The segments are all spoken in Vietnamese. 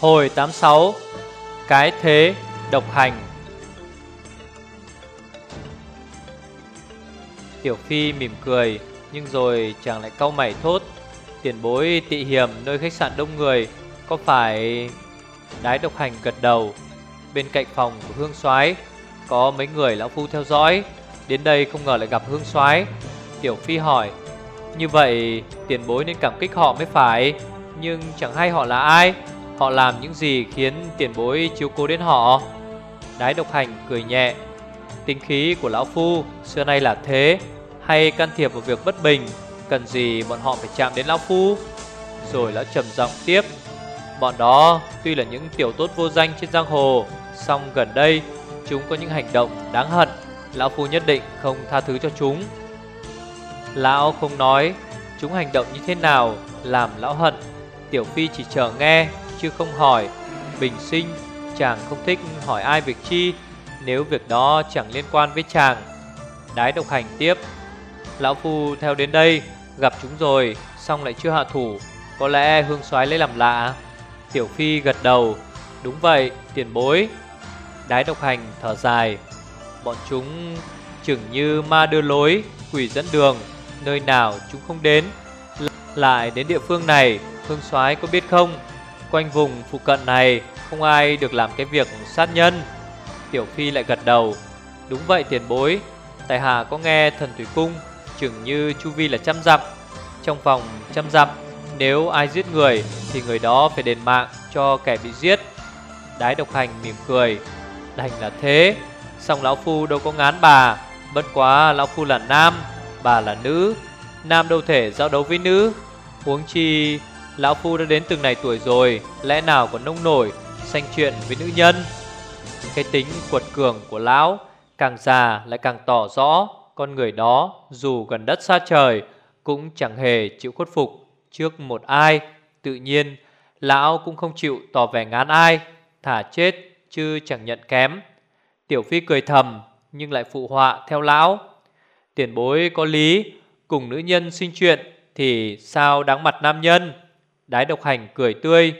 Hồi 86 Cái thế độc hành. Tiểu Phi mỉm cười, Nhưng rồi chàng lại cau mày thốt, Tiền bối tị hiểm nơi khách sạn đông người, Có phải Đái độc hành gật đầu? Bên cạnh phòng của Hương soái, Có mấy người lão phu theo dõi, Đến đây không ngờ lại gặp Hương soái. Tiểu Phi hỏi, Như vậy tiền bối nên cảm kích họ mới phải, Nhưng chẳng hay họ là ai? Họ làm những gì khiến tiền bối chiếu cố đến họ? Đái độc hành cười nhẹ. Tinh khí của lão phu xưa nay là thế, Hay can thiệp vào việc bất bình, Cần gì bọn họ phải chạm đến lão phu? Rồi lão trầm giọng tiếp. Bọn đó tuy là những tiểu tốt vô danh trên giang hồ, song gần đây chúng có những hành động đáng hận. Lão phu nhất định không tha thứ cho chúng. Lão không nói, Chúng hành động như thế nào Làm lão hận? Tiểu Phi chỉ chờ nghe chứ không hỏi. Bình sinh, chàng không thích hỏi ai việc chi, Nếu việc đó chẳng liên quan với chàng. Đái độc hành tiếp, Lão Phu theo đến đây, Gặp chúng rồi, Xong lại chưa hạ thủ, Có lẽ hương soái lấy làm lạ. Tiểu Phi gật đầu, Đúng vậy, tiền bối. Đái độc hành thở dài, Bọn chúng chừng như ma đưa lối, Quỷ dẫn đường, Nơi nào chúng không đến, Lại đến địa phương này, Hương soái có biết không? Quanh vùng phụ cận này, Không ai được làm cái việc sát nhân. Tiểu Phi lại gật đầu. Đúng vậy tiền bối Tài hạ có nghe thần thủy cung, Chừng như chu vi là trăm dặm. Trong vòng trăm dặm, Nếu ai giết người, Thì người đó phải đền mạng cho kẻ bị giết. Đái độc hành mỉm cười. Đành là thế. Xong lão phu đâu có ngán bà, Bất quá lão phu là nam, Bà là nữ. Nam đâu thể giao đấu với nữ. Huống chi Lão Phu đã đến từng này tuổi rồi, Lẽ nào còn nông nổi Xanh chuyện với nữ nhân? Cái tính quật cường của lão, Càng già lại càng tỏ rõ, Con người đó dù gần đất xa trời, Cũng chẳng hề chịu khuất phục Trước một ai. Tự nhiên, Lão cũng không chịu tỏ vẻ ngán ai, Thả chết chứ chẳng nhận kém. Tiểu Phi cười thầm, Nhưng lại phụ họa theo lão. Tiền bối có lý, Cùng nữ nhân sinh chuyện Thì sao đáng mặt nam nhân? Đái độc hành cười tươi.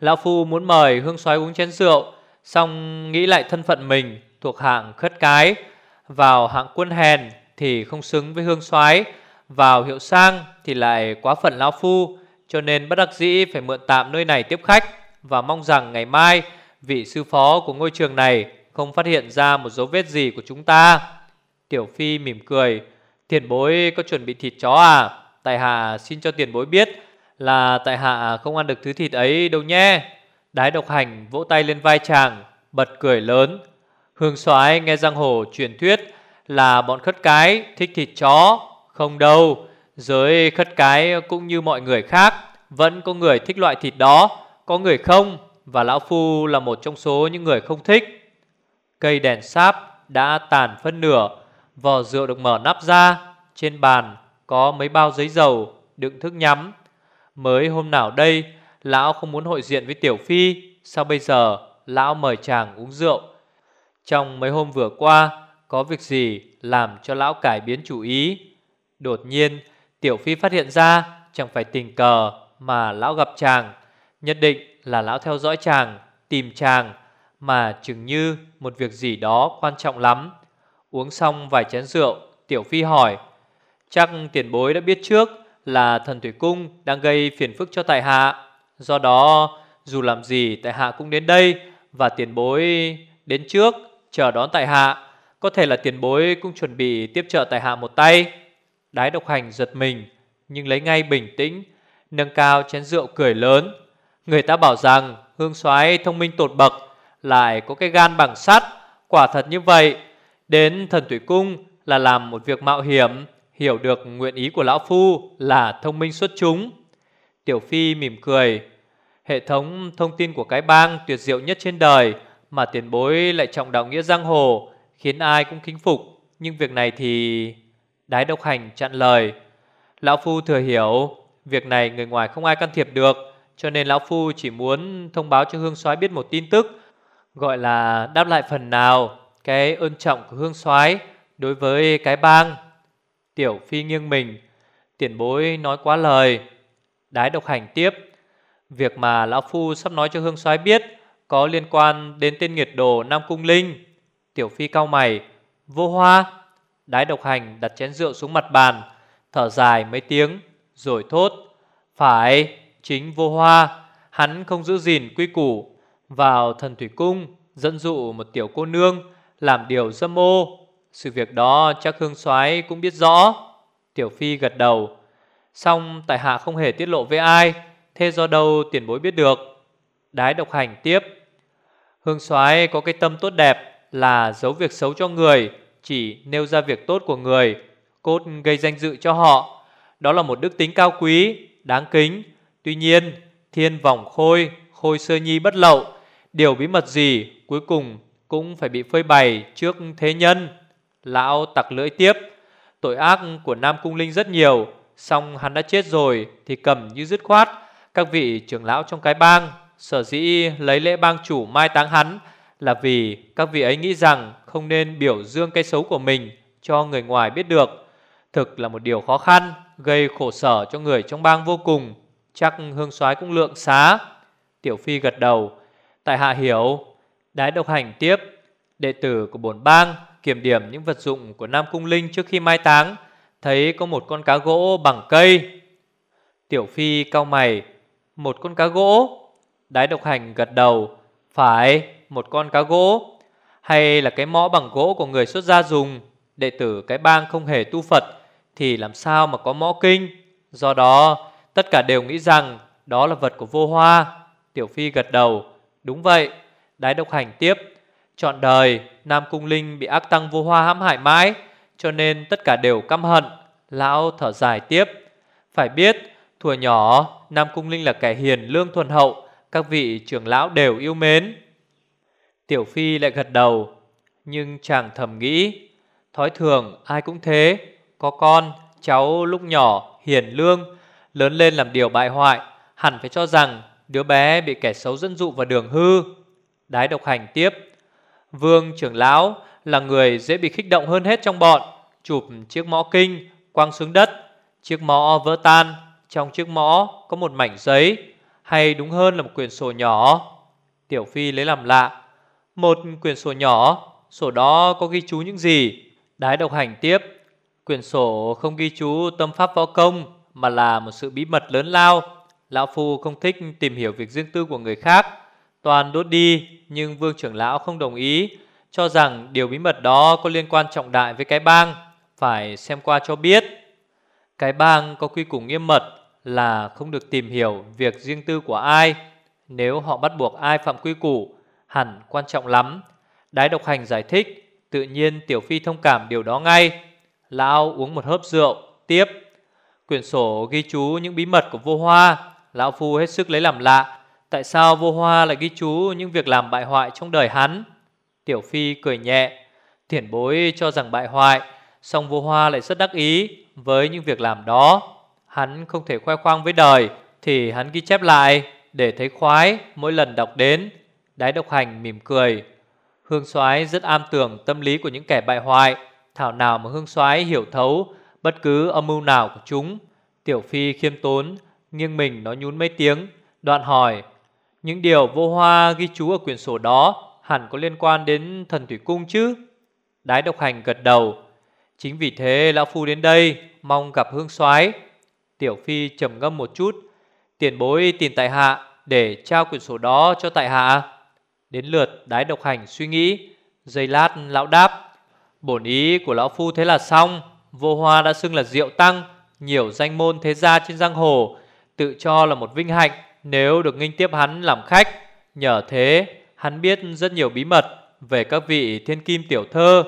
Lão Phu muốn mời Hương soái uống chén rượu, Xong nghĩ lại thân phận mình Thuộc hạng khất cái, Vào hạng quân hèn Thì không xứng với Hương soái Vào hiệu sang thì lại quá phận Lão Phu, Cho nên bất đắc dĩ Phải mượn tạm nơi này tiếp khách Và mong rằng ngày mai Vị sư phó của ngôi trường này Không phát hiện ra một dấu vết gì của chúng ta. Tiểu Phi mỉm cười, Tiền bối có chuẩn bị thịt chó à? Tài hạ xin cho tiền bối biết là tại hạ không ăn được thứ thịt ấy đâu nhé. Đái độc hành vỗ tay lên vai chàng, Bật cười lớn. Hương soái nghe giang hồ truyền thuyết Là bọn khất cái thích thịt chó, Không đâu. Giới khất cái cũng như mọi người khác, Vẫn có người thích loại thịt đó, Có người không, Và Lão Phu là một trong số những người không thích. Cây đèn sáp đã tàn phân nửa, Vò rượu được mở nắp ra, Trên bàn có mấy bao giấy dầu Đựng thức nhắm. Mới hôm nào đây, Lão không muốn hội diện với Tiểu Phi, Sao bây giờ Lão mời chàng uống rượu? Trong mấy hôm vừa qua, Có việc gì làm cho lão cải biến chủ ý? Đột nhiên, Tiểu Phi phát hiện ra Chẳng phải tình cờ mà lão gặp chàng, Nhất định là lão theo dõi chàng, Tìm chàng, Mà chừng như một việc gì đó quan trọng lắm. Uống xong vài chén rượu, Tiểu Phi hỏi, Chắc tiền bối đã biết trước là thần thủy cung đang gây phiền phức cho tại hạ. Do đó, dù làm gì tại hạ cũng đến đây và tiền bối đến trước chờ đón tại hạ. Có thể là tiền bối cũng chuẩn bị tiếp trợ tại hạ một tay. Đái độc hành giật mình nhưng lấy ngay bình tĩnh, nâng cao chén rượu cười lớn. Người ta bảo rằng hương soái thông minh tột bậc lại có cái gan bằng sắt, quả thật như vậy. Đến thần thủy cung là làm một việc mạo hiểm hiểu được nguyện ý của lão phu là thông minh xuất chúng. Tiểu Phi mỉm cười, hệ thống thông tin của cái bang tuyệt diệu nhất trên đời mà tiền bối lại trọng đạo nghĩa giang hồ, khiến ai cũng kính phục. Nhưng việc này thì... Đái độc hành chặn lời. Lão Phu thừa hiểu, việc này người ngoài không ai can thiệp được, cho nên Lão Phu chỉ muốn thông báo cho Hương soái biết một tin tức, gọi là đáp lại phần nào cái ơn trọng của Hương soái đối với cái bang. Tiểu Phi nghiêng mình. Tiền bối nói quá lời. Đái độc hành tiếp. Việc mà Lão Phu sắp nói cho Hương soái biết Có liên quan đến tên nghiệt đồ Nam Cung Linh. Tiểu Phi cao mày. Vô hoa. Đái độc hành đặt chén rượu xuống mặt bàn, Thở dài mấy tiếng, Rồi thốt. Phải, chính vô hoa. Hắn không giữ gìn quy củ. Vào thần thủy cung, Dẫn dụ một tiểu cô nương Làm điều dâm ô. Sự việc đó chắc Hương soái cũng biết rõ. Tiểu Phi gật đầu. Xong, tại hạ không hề tiết lộ với ai, Thế do đâu tiền bối biết được? Đái độc hành tiếp. Hương soái có cái tâm tốt đẹp Là giấu việc xấu cho người, Chỉ nêu ra việc tốt của người, Cốt gây danh dự cho họ. Đó là một đức tính cao quý, Đáng kính. Tuy nhiên, thiên vòng khôi Khôi sơ nhi bất lậu, Điều bí mật gì cuối cùng Cũng phải bị phơi bày trước thế nhân? Lão tặc lưỡi tiếp, Tội ác của Nam Cung Linh rất nhiều Xong hắn đã chết rồi Thì cầm như dứt khoát. Các vị trưởng lão trong cái bang, Sở dĩ lấy lễ bang chủ mai táng hắn Là vì các vị ấy nghĩ rằng Không nên biểu dương cái xấu của mình Cho người ngoài biết được. Thực là một điều khó khăn, Gây khổ sở cho người trong bang vô cùng. Chắc hương soái cũng lượng xá. Tiểu Phi gật đầu. Tại hạ hiểu, Đái độc hành tiếp, Đệ tử của bổn bang kiểm điểm những vật dụng của Nam Cung Linh trước khi mai táng, Thấy có một con cá gỗ bằng cây. Tiểu Phi cao mày, Một con cá gỗ? Đái độc hành gật đầu, Phải, một con cá gỗ. Hay là cái mõ bằng gỗ của người xuất gia dùng, Đệ tử cái bang không hề tu Phật, Thì làm sao mà có mõ kinh? Do đó, tất cả đều nghĩ rằng Đó là vật của vô hoa. Tiểu Phi gật đầu, Đúng vậy. Đái độc hành tiếp, Chọn đời. Nam Cung Linh bị ác tăng vô hoa hãm hại mãi Cho nên tất cả đều căm hận. Lão thở dài tiếp Phải biết Thuở nhỏ Nam Cung Linh là kẻ hiền lương thuần hậu Các vị trưởng lão đều yêu mến. Tiểu Phi lại gật đầu Nhưng chàng thầm nghĩ Thói thường ai cũng thế. Có con, cháu lúc nhỏ hiền lương Lớn lên làm điều bại hoại Hẳn phải cho rằng đứa bé bị kẻ xấu dẫn dụ vào đường hư. Đái độc hành tiếp Vương trưởng lão là người dễ bị kích động hơn hết trong bọn, Chụp chiếc mõ kinh, quăng xuống đất. Chiếc mõ vỡ tan, Trong chiếc mõ có một mảnh giấy, Hay đúng hơn là một quyển sổ nhỏ. Tiểu Phi lấy làm lạ, Một quyển sổ nhỏ, Sổ đó có ghi chú những gì? Đái độc hành tiếp, Quyển sổ không ghi chú tâm pháp võ công, Mà là một sự bí mật lớn lao. Lão Phu không thích tìm hiểu việc riêng tư của người khác. Toàn đốt đi, Nhưng vương trưởng lão không đồng ý, Cho rằng điều bí mật đó có liên quan trọng đại với cái bang, Phải xem qua cho biết. Cái bang có quy củ nghiêm mật Là không được tìm hiểu việc riêng tư của ai. Nếu họ bắt buộc ai phạm quy củ, Hẳn quan trọng lắm. Đái độc hành giải thích, Tự nhiên Tiểu Phi thông cảm điều đó ngay. Lão uống một hớp rượu, Tiếp. Quyển sổ ghi chú những bí mật của vô hoa. Lão Phu hết sức lấy làm lạ. Tại sao vô hoa lại ghi chú những việc làm bại hoại trong đời hắn? Tiểu Phi cười nhẹ, thiển bối cho rằng bại hoại, song vô hoa lại rất đắc ý với những việc làm đó. Hắn không thể khoe khoang với đời, thì hắn ghi chép lại để thấy khoái mỗi lần đọc đến. Đái độc hành mỉm cười. Hương soái rất am tường tâm lý của những kẻ bại hoại, thảo nào mà hương soái hiểu thấu bất cứ âm mưu nào của chúng. Tiểu Phi khiêm tốn, nghiêng mình nói nhún mấy tiếng, đoạn hỏi những điều vô hoa ghi chú ở quyển sổ đó hẳn có liên quan đến thần thủy cung chứ? Đái độc hành gật đầu. Chính vì thế lão phu đến đây mong gặp hương soái. Tiểu phi trầm ngâm một chút, tiền bối tìm tại hạ để trao quyển sổ đó cho tại hạ. Đến lượt đái độc hành suy nghĩ, giây lát lão đáp, bổn ý của lão phu thế là xong. Vô hoa đã xưng là diệu tăng, nhiều danh môn thế gia trên giang hồ, tự cho là một vinh hạnh nếu được nghinh tiếp hắn làm khách, Nhờ thế hắn biết rất nhiều bí mật Về các vị thiên kim tiểu thơ.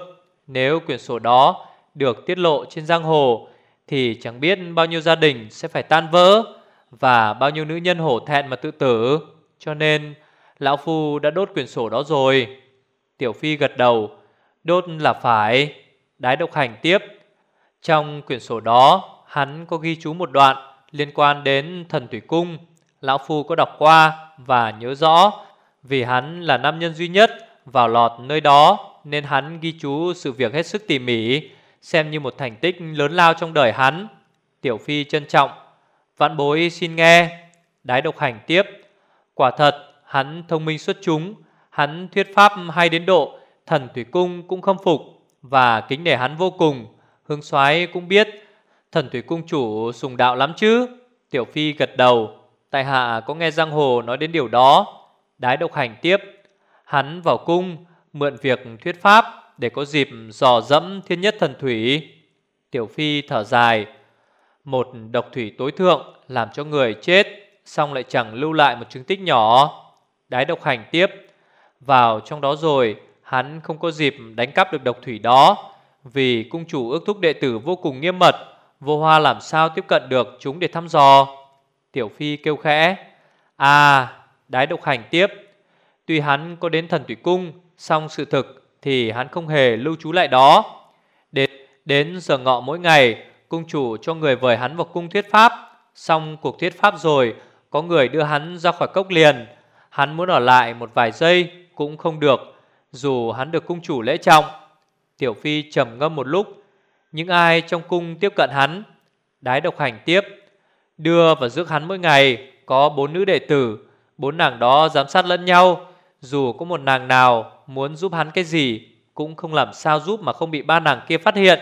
Nếu quyển sổ đó Được tiết lộ trên giang hồ, Thì chẳng biết bao nhiêu gia đình Sẽ phải tan vỡ Và bao nhiêu nữ nhân hổ thẹn mà tự tử. Cho nên, Lão Phu đã đốt quyển sổ đó rồi. Tiểu Phi gật đầu, Đốt là phải. Đái độc hành tiếp. Trong quyển sổ đó, Hắn có ghi chú một đoạn liên quan đến thần thủy cung. Lão Phu có đọc qua và nhớ rõ, Vì hắn là nam nhân duy nhất vào lọt nơi đó, Nên hắn ghi chú sự việc hết sức tỉ mỉ, Xem như một thành tích lớn lao trong đời hắn. Tiểu Phi trân trọng, Vạn bối xin nghe. Đái độc hành tiếp, Quả thật, hắn thông minh xuất chúng, Hắn thuyết pháp hay đến độ, Thần Thủy Cung cũng khâm phục Và kính nể hắn vô cùng. Hương soái cũng biết, Thần Thủy Cung chủ sùng đạo lắm chứ? Tiểu Phi gật đầu Tại hạ có nghe Giang Hồ nói đến điều đó. Đái độc hành tiếp. Hắn vào cung, mượn việc thuyết pháp Để có dịp dò dẫm thiên nhất thần thủy. Tiểu Phi thở dài. Một độc thủy tối thượng Làm cho người chết, Xong lại chẳng lưu lại một chứng tích nhỏ. Đái độc hành tiếp. Vào trong đó rồi, Hắn không có dịp đánh cắp được độc thủy đó, Vì cung chủ ước thúc đệ tử vô cùng nghiêm mật, Vô hoa làm sao tiếp cận được chúng để thăm dò. Tiểu Phi kêu khẽ À Đái độc hành tiếp. Tuy hắn có đến thần thủy cung Xong sự thực thì hắn không hề lưu trú lại đó. Đến, đến giờ ngọ mỗi ngày Cung chủ cho người vời hắn vào cung thuyết pháp. Xong cuộc thuyết pháp rồi Có người đưa hắn ra khỏi cốc liền. Hắn muốn ở lại một vài giây Cũng không được Dù hắn được cung chủ lễ trọng. Tiểu Phi trầm ngâm một lúc Những ai trong cung tiếp cận hắn Đái độc hành tiếp. Đưa và rước hắn mỗi ngày, Có bốn nữ đệ tử, Bốn nàng đó giám sát lẫn nhau. Dù có một nàng nào muốn giúp hắn cái gì, Cũng không làm sao giúp mà không bị ba nàng kia phát hiện.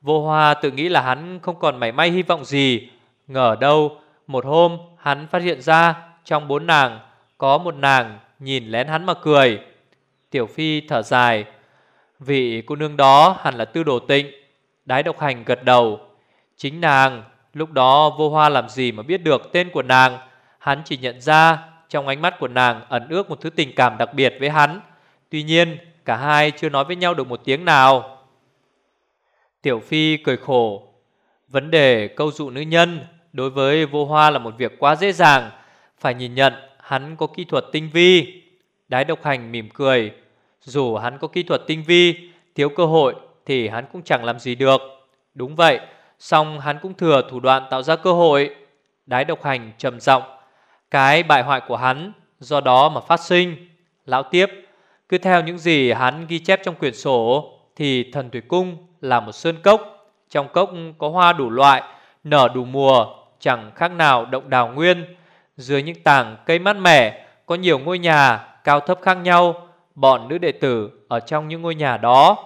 Vô hoa tự nghĩ là hắn không còn mảy may hy vọng gì. Ngờ đâu, Một hôm hắn phát hiện ra Trong bốn nàng Có một nàng nhìn lén hắn mà cười. Tiểu Phi thở dài, Vị cô nương đó hẳn là tư đồ tịnh. Đái độc hành gật đầu, Chính nàng Lúc đó vô hoa làm gì mà biết được tên của nàng. Hắn chỉ nhận ra Trong ánh mắt của nàng ẩn ước một thứ tình cảm đặc biệt với hắn. Tuy nhiên, cả hai chưa nói với nhau được một tiếng nào. Tiểu Phi cười khổ. Vấn đề câu dụ nữ nhân Đối với vô hoa là một việc quá dễ dàng. Phải nhìn nhận, hắn có kỹ thuật tinh vi. Đái độc hành mỉm cười. Dù hắn có kỹ thuật tinh vi, Thiếu cơ hội thì hắn cũng chẳng làm gì được. Đúng vậy Xong hắn cũng thừa thủ đoạn tạo ra cơ hội. Đái độc hành trầm giọng, Cái bại hoại của hắn, Do đó mà phát sinh. Lão tiếp, Cứ theo những gì hắn ghi chép trong quyển sổ, Thì thần thủy cung là một sơn cốc. Trong cốc có hoa đủ loại, Nở đủ mùa, Chẳng khác nào động đào nguyên. Dưới những tảng cây mát mẻ, Có nhiều ngôi nhà, cao thấp khác nhau. Bọn nữ đệ tử ở trong những ngôi nhà đó.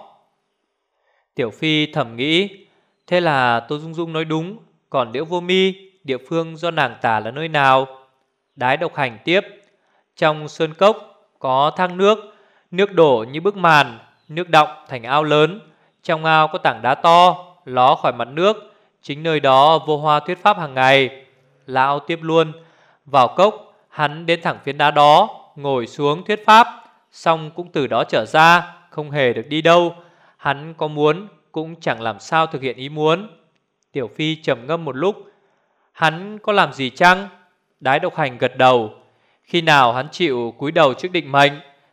Tiểu Phi thầm nghĩ Thế là Tô Dung Dung nói đúng, Còn Liễu Vô Mi, Địa phương do nàng tả là nơi nào? Đái độc hành tiếp, Trong sơn cốc có thang nước Nước đổ như bức màn, Nước động thành ao lớn, Trong ao có tảng đá to, Ló khỏi mặt nước, Chính nơi đó vô hoa thuyết pháp hàng ngày. Lão tiếp luôn, Vào cốc, hắn đến thẳng phiến đá đó, Ngồi xuống thuyết pháp, Xong cũng từ đó trở ra, Không hề được đi đâu. Hắn có muốn cũng chẳng làm sao thực hiện ý muốn. Tiểu Phi trầm ngâm một lúc, hắn có làm gì chăng? Đái độc hành gật đầu, khi nào hắn chịu cúi đầu trước định mệnh,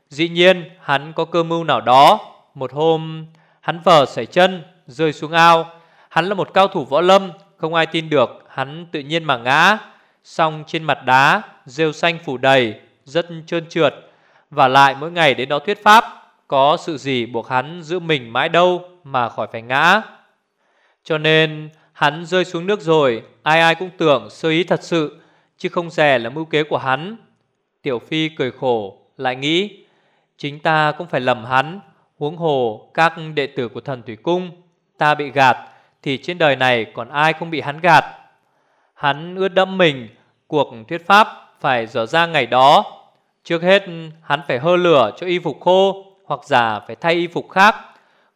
dĩ nhiên hắn có cơ mưu nào đó. Một hôm, hắn vờ sảy chân, rơi xuống ao. Hắn là một cao thủ võ lâm, không ai tin được, hắn tự nhiên mà ngã. Xong trên mặt đá, rêu xanh phủ đầy, rất trơn trượt. Và lại mỗi ngày đến đó thuyết pháp, có sự gì buộc hắn giữ mình mãi đâu mà khỏi phải ngã. Cho nên hắn rơi xuống nước rồi, ai ai cũng tưởng sơ ý thật sự, chứ không rẻ là mưu kế của hắn. Tiểu Phi cười khổ, lại nghĩ, chính ta cũng phải lầm hắn, huống hồ các đệ tử của thần Thủy Cung, ta bị gạt, thì trên đời này còn ai không bị hắn gạt. Hắn ướt đẫm mình, cuộc thuyết pháp phải dở ra ngày đó. Trước hết hắn phải hơ lửa cho y phục khô, hoặc giả phải thay y phục khác.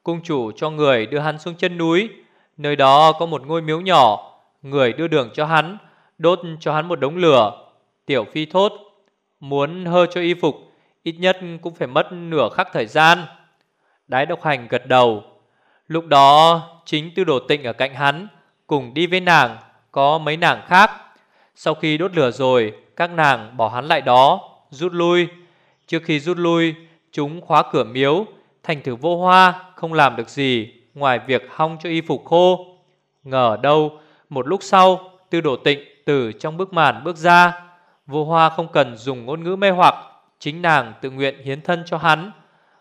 Cung chủ cho người đưa hắn xuống chân núi. Nơi đó có một ngôi miếu nhỏ, Người đưa đường cho hắn, Đốt cho hắn một đống lửa. Tiểu phi thốt, Muốn hơ cho y phục, Ít nhất cũng phải mất nửa khắc thời gian. Đái độc hành gật đầu. Lúc đó, chính tư đồ tịnh ở cạnh hắn, Cùng đi với nàng, Có mấy nàng khác. Sau khi đốt lửa rồi, Các nàng bỏ hắn lại đó, Rút lui. Trước khi rút lui, Chúng khóa cửa miếu Thành thử vô hoa, không làm được gì Ngoài việc hong cho y phục khô. Ngờ đâu, một lúc sau, Tư đổ tịnh từ trong bức màn bước ra. Vô hoa không cần dùng ngôn ngữ mê hoặc, Chính nàng tự nguyện hiến thân cho hắn.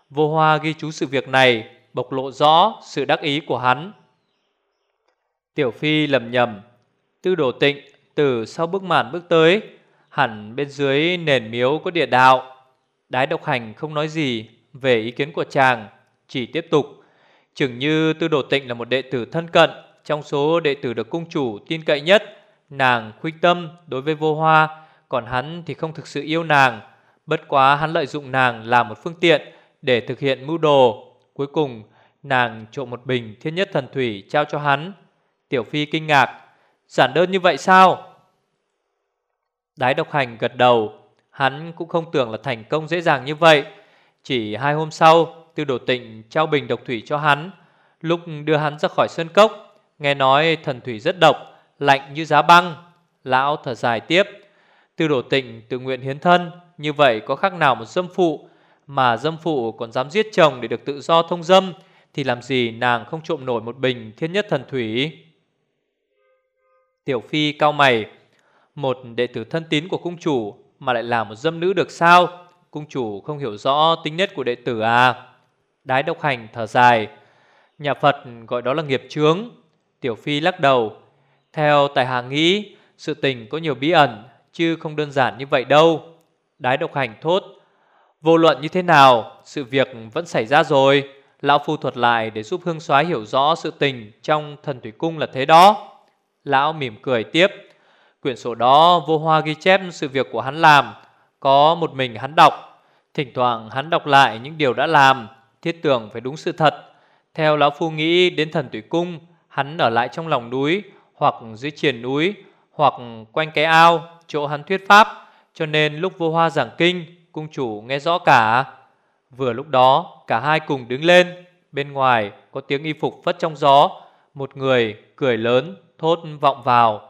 Vô hoa ghi chú sự việc này, Bộc lộ rõ sự đắc ý của hắn. Tiểu Phi lầm nhầm, Tư đổ tịnh từ sau bức màn bước tới, Hẳn bên dưới nền miếu có địa đạo. Đái độc hành không nói gì. Về ý kiến của chàng, Chỉ tiếp tục. Chừng như tư đồ tịnh là một đệ tử thân cận, Trong số đệ tử được cung chủ tin cậy nhất, Nàng khuynh tâm đối với vô hoa, Còn hắn thì không thực sự yêu nàng. Bất quá hắn lợi dụng nàng làm một phương tiện Để thực hiện mưu đồ. Cuối cùng, nàng trộm một bình thiên nhất thần thủy trao cho hắn. Tiểu Phi kinh ngạc, Giản đơn như vậy sao? Đái độc hành gật đầu, Hắn cũng không tưởng là thành công dễ dàng như vậy. Chỉ hai hôm sau Tư đồ tịnh trao bình độc thủy cho hắn. Lúc đưa hắn ra khỏi sơn cốc, Nghe nói thần thủy rất độc, Lạnh như giá băng. Lão thở dài tiếp. Tư đồ tịnh tự nguyện hiến thân, Như vậy có khác nào một dâm phụ? Mà dâm phụ còn dám giết chồng để được tự do thông dâm, Thì làm gì nàng không trộm nổi một bình thiên nhất thần thủy? Tiểu Phi cao mày. Một đệ tử thân tín của cung chủ Mà lại là một dâm nữ được sao? Cung chủ không hiểu rõ tính nết của đệ tử à? Đái độc hành thở dài. Nhà Phật gọi đó là nghiệp chướng. Tiểu Phi lắc đầu. Theo tài hạ nghĩ, Sự tình có nhiều bí ẩn, Chứ không đơn giản như vậy đâu. Đái độc hành thốt. Vô luận như thế nào, Sự việc vẫn xảy ra rồi. Lão Phu thuật lại để giúp Hương soái hiểu rõ sự tình Trong thần thủy cung là thế đó. Lão mỉm cười tiếp. Quyển sổ đó vô hoa ghi chép sự việc của hắn làm. Có một mình hắn đọc. Thỉnh thoảng hắn đọc lại những điều đã làm Thiết tưởng phải đúng sự thật. Theo Lão Phu nghĩ đến thần tủy cung Hắn ở lại trong lòng núi Hoặc dưới triền núi Hoặc quanh cái ao Chỗ hắn thuyết pháp. Cho nên lúc vô hoa giảng kinh Cung chủ nghe rõ cả. Vừa lúc đó cả hai cùng đứng lên. Bên ngoài có tiếng y phục phất trong gió. Một người cười lớn thốt vọng vào.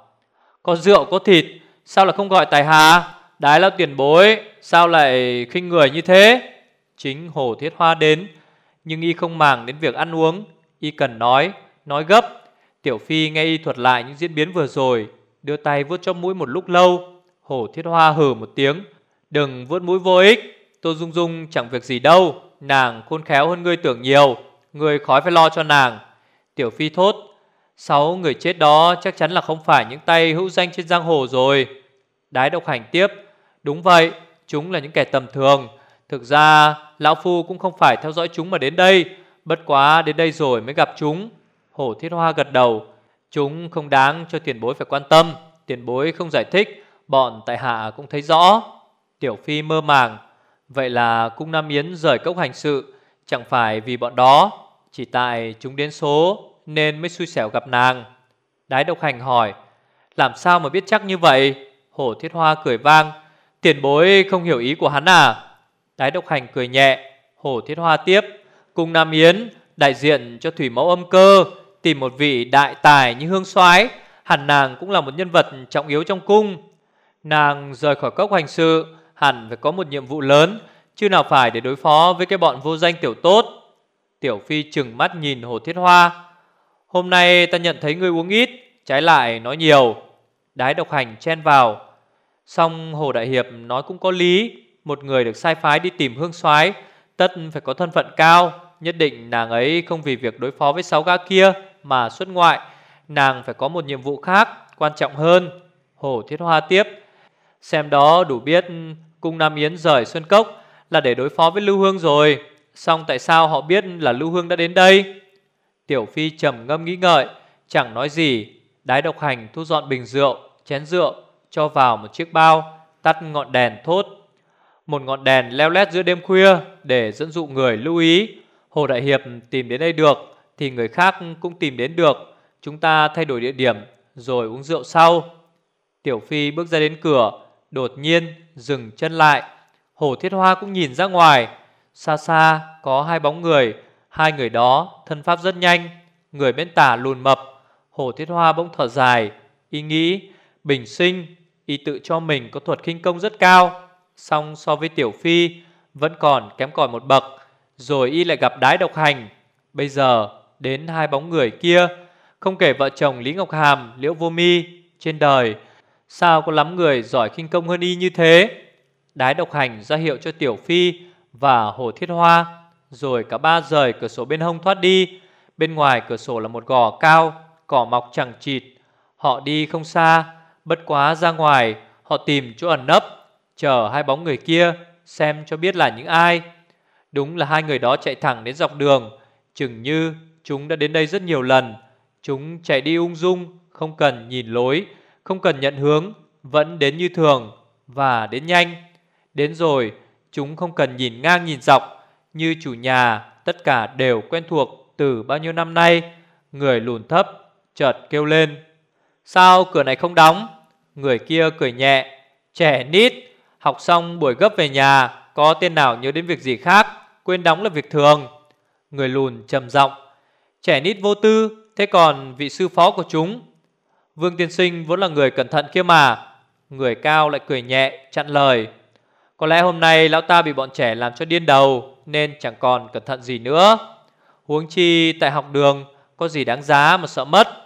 Có rượu có thịt, sao là không gọi tài hà? Đái lao tiền bối, sao lại khinh người như thế? Chính Hồ Thiết Hoa đến, nhưng y không màng đến việc ăn uống. Y cần nói, nói gấp. Tiểu Phi nghe y thuật lại những diễn biến vừa rồi, đưa tay vuốt cho mũi một lúc lâu. Hồ Thiết Hoa hừ một tiếng, đừng vuốt mũi vô ích. Tô Dung Dung chẳng việc gì đâu, nàng khôn khéo hơn ngươi tưởng nhiều, ngươi khói phải lo cho nàng. Tiểu Phi thốt, Sáu người chết đó chắc chắn là không phải những tay hữu danh trên giang hồ rồi. Đái độc hành tiếp. Đúng vậy, chúng là những kẻ tầm thường. Thực ra, Lão Phu cũng không phải theo dõi chúng mà đến đây. Bất quá đến đây rồi mới gặp chúng. Hổ thiết hoa gật đầu. Chúng không đáng cho tiền bối phải quan tâm. Tiền bối không giải thích. Bọn tại hạ cũng thấy rõ. Tiểu Phi mơ màng. Vậy là cung Nam Yến rời cốc hành sự. Chẳng phải vì bọn đó. Chỉ tại chúng đến số nên mới xui xẻo gặp nàng. Đái độc hành hỏi, làm sao mà biết chắc như vậy? Hổ thiết hoa cười vang, tiền bối không hiểu ý của hắn à? Đái độc hành cười nhẹ, hổ thiết hoa tiếp, cùng Nam Yến, đại diện cho thủy mẫu âm cơ, tìm một vị đại tài như hương soái hẳn nàng cũng là một nhân vật trọng yếu trong cung. Nàng rời khỏi cốc hành sự, hẳn phải có một nhiệm vụ lớn, chứ nào phải để đối phó với cái bọn vô danh tiểu tốt. Tiểu Phi chừng mắt nhìn Hồ Thiết Hoa, Hôm nay ta nhận thấy ngươi uống ít Trái lại nói nhiều Đái độc hành chen vào Xong Hồ Đại Hiệp nói cũng có lý. Một người được sai phái đi tìm hương soái Tất phải có thân phận cao. Nhất định nàng ấy không vì việc đối phó với sáu gã kia Mà xuất ngoại. Nàng phải có một nhiệm vụ khác Quan trọng hơn. Hồ Thiết Hoa tiếp. Xem đó đủ biết Cung Nam Yến rời Xuân Cốc Là để đối phó với Lưu Hương rồi. Xong tại sao họ biết là Lưu Hương đã đến đây? Tiểu Phi trầm ngâm nghĩ ngợi, chẳng nói gì. Đái độc hành thu dọn bình rượu, chén rượu, cho vào một chiếc bao, tắt ngọn đèn thốt. Một ngọn đèn leo lét giữa đêm khuya để dẫn dụ người lưu ý. Hồ Đại Hiệp tìm đến đây được, thì người khác cũng tìm đến được. Chúng ta thay đổi địa điểm, rồi uống rượu sau. Tiểu Phi bước ra đến cửa, đột nhiên dừng chân lại. Hồ Thiết Hoa cũng nhìn ra ngoài, xa xa có hai bóng người Hai người đó thân pháp rất nhanh Người bên tả lùn mập Hồ Thiết Hoa bỗng thở dài Ý nghĩ bình sinh Y tự cho mình có thuật khinh công rất cao, Song so với Tiểu Phi, Vẫn còn kém cỏi một bậc, Rồi y lại gặp đái độc hành. Bây giờ, đến hai bóng người kia, Không kể vợ chồng Lý Ngọc Hàm, Liễu Vô Mi, Trên đời, Sao có lắm người giỏi khinh công hơn y như thế? Đái độc hành ra hiệu cho Tiểu Phi Và Hồ Thiết Hoa, rồi cả ba rời cửa sổ bên hông thoát đi. Bên ngoài cửa sổ là một gò cao, Cỏ mọc chẳng chịt, Họ đi không xa. Bất quá ra ngoài, Họ tìm chỗ ẩn nấp, Chờ hai bóng người kia Xem cho biết là những ai. Đúng là hai người đó chạy thẳng đến dọc đường, Chừng như chúng đã đến đây rất nhiều lần. Chúng chạy đi ung dung, Không cần nhìn lối, Không cần nhận hướng, Vẫn đến như thường Và đến nhanh. Đến rồi, chúng không cần nhìn ngang nhìn dọc, Như chủ nhà, Tất cả đều quen thuộc từ bao nhiêu năm nay. Người lùn thấp, Chợt kêu lên. Sao cửa này không đóng? Người kia cười nhẹ, Trẻ nít, Học xong buổi gấp về nhà, Có tên nào nhớ đến việc gì khác? Quên đóng là việc thường. Người lùn trầm giọng, Trẻ nít vô tư, Thế còn vị sư phó của chúng? Vương tiên sinh vốn là người cẩn thận kia mà. Người cao lại cười nhẹ, chặn lời, Có lẽ hôm nay lão ta bị bọn trẻ làm cho điên đầu, Nên chẳng còn cẩn thận gì nữa. Huống chi tại học đường, Có gì đáng giá mà sợ mất?